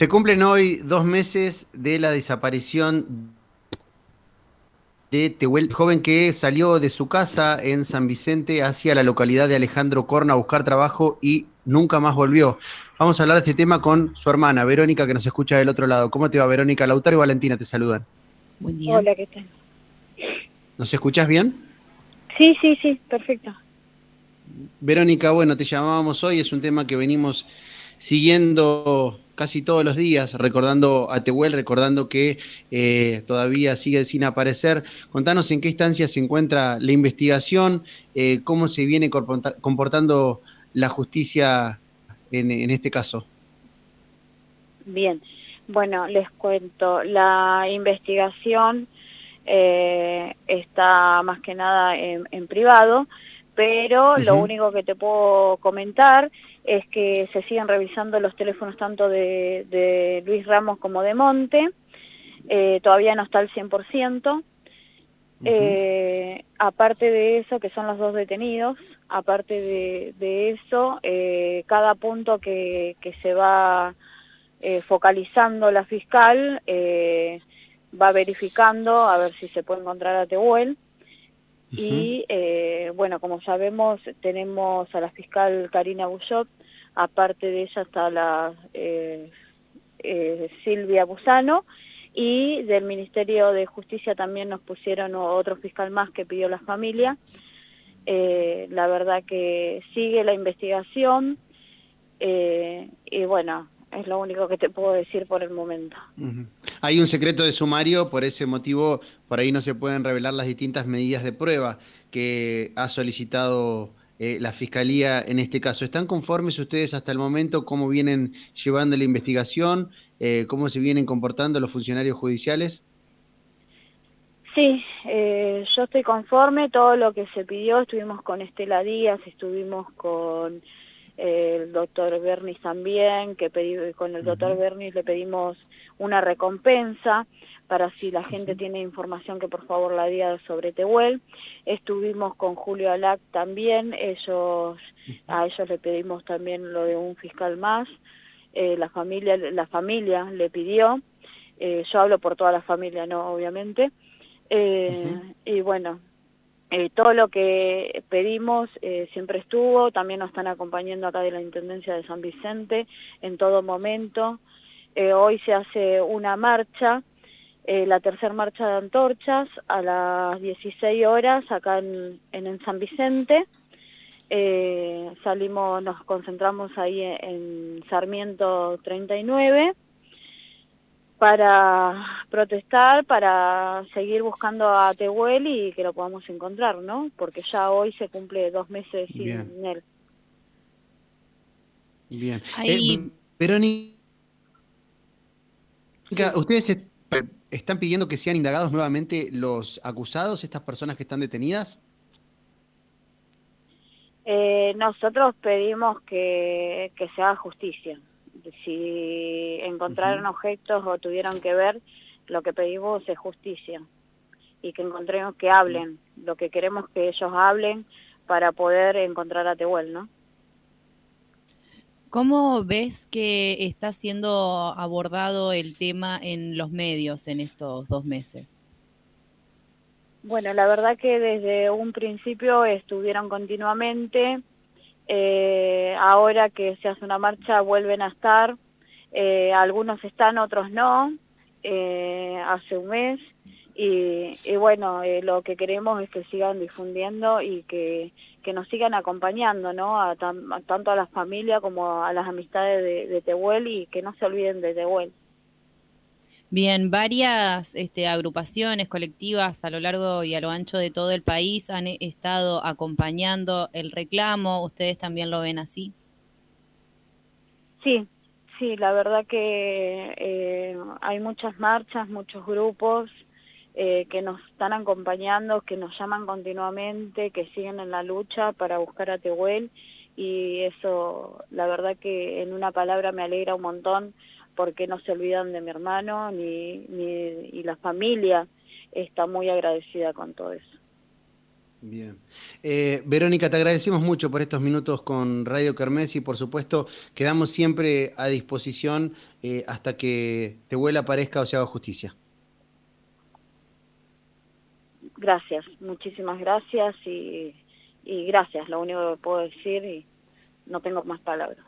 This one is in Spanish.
Se cumplen hoy dos meses de la desaparición de Tehuel, joven que salió de su casa en San Vicente hacia la localidad de Alejandro Corna a buscar trabajo y nunca más volvió. Vamos a hablar de este tema con su hermana, Verónica, que nos escucha del otro lado. ¿Cómo te va, Verónica? Lautaro y Valentina te saludan. Buen día. Hola, ¿qué tal? ¿Nos escuchas bien? Sí, sí, sí, perfecto. Verónica, bueno, te llamábamos hoy, es un tema que venimos siguiendo casi todos los días, recordando a Tehuel, recordando que eh, todavía sigue sin aparecer. Contanos en qué instancia se encuentra la investigación, eh, cómo se viene comportando la justicia en, este caso. Bien, bueno, les cuento, la investigación eh, está más que nada en, privado, pero lo único que te puedo comentar es que se siguen revisando los teléfonos tanto de, Luis Ramos como de Monte, eh, todavía no está al 100%. Eh, aparte de eso, que son los dos detenidos, aparte de, eso, eh, cada punto que, se va focalizando la fiscal va verificando a ver si se puede encontrar a Tehuel. Y bueno, como sabemos, tenemos a la fiscal Karina Bullot, aparte de ella está la eh, eh, Silvia Busano, y del Ministerio de Justicia también nos pusieron otro fiscal más que pidió la familia. Eh, la verdad que sigue la investigación y bueno, es lo único que te puedo decir por el momento. Hay un secreto de sumario, por ese motivo por ahí no se pueden revelar las distintas medidas de prueba que ha solicitado eh, la Fiscalía en este caso. ¿Están conformes ustedes hasta el momento cómo vienen llevando la investigación, eh, cómo se vienen comportando los funcionarios judiciales? Sí, eh, yo estoy conforme, todo lo que se pidió, estuvimos con Estela Díaz, estuvimos con el doctor Bernis también, que con el doctor Bernis le pedimos una recompensa, para si la gente tiene información que por favor la diga sobre Tehuel. Estuvimos con Julio Alac también, ellos, a ellos le pedimos también lo de un fiscal más, eh, la, familia, la familia le pidió, eh, yo hablo por toda la familia, no obviamente, eh, y bueno, todo lo que pedimos siempre estuvo, también nos están acompañando acá de la Intendencia de San Vicente en todo momento. hoy se hace una marcha eh, la tercera marcha de antorchas a las 16 horas acá en, en, San Vicente. Eh, salimos, nos concentramos ahí en, Sarmiento 39 para protestar, para seguir buscando a Tehuel y que lo podamos encontrar, ¿no? Porque ya hoy se cumple dos meses sin él. Bien. Eh, Verónica, ustedes ¿Están pidiendo que sean indagados nuevamente los acusados, estas personas que están detenidas? Eh, nosotros pedimos que, se haga justicia. Si encontraron objetos o tuvieron que ver, lo que pedimos es justicia. Y que encontremos que hablen. Lo que queremos que ellos hablen para poder encontrar a Tehuel, ¿no? ¿Cómo ves que está siendo abordado el tema en los medios en estos dos meses? Bueno, la verdad que desde un principio estuvieron continuamente, eh, ahora que se hace una marcha vuelven a estar, eh, algunos están, otros no, eh, hace un mes, y, bueno, lo que queremos es que sigan difundiendo y que que nos sigan acompañando, ¿no? A, tanto a la familia como a las amistades de, Tehuel y que no se olviden de Tehuel. Bien, varias este, agrupaciones colectivas a lo largo y a lo ancho de todo el país han estado acompañando el reclamo. ¿Ustedes también lo ven así? Sí, sí, la verdad que eh, hay muchas marchas, muchos grupos, eh, que nos están acompañando, que nos llaman continuamente, que siguen en la lucha para buscar a Tehuel y eso la verdad que en una palabra me alegra un montón porque no se olvidan de mi hermano ni, ni y la familia está muy agradecida con todo eso. Bien. Eh, Verónica, te agradecemos mucho por estos minutos con Radio Kermés y por supuesto quedamos siempre a disposición eh, hasta que Tehuel aparezca o se haga justicia. Gracias, muchísimas gracias y, y gracias, lo único que puedo decir y no tengo más palabras.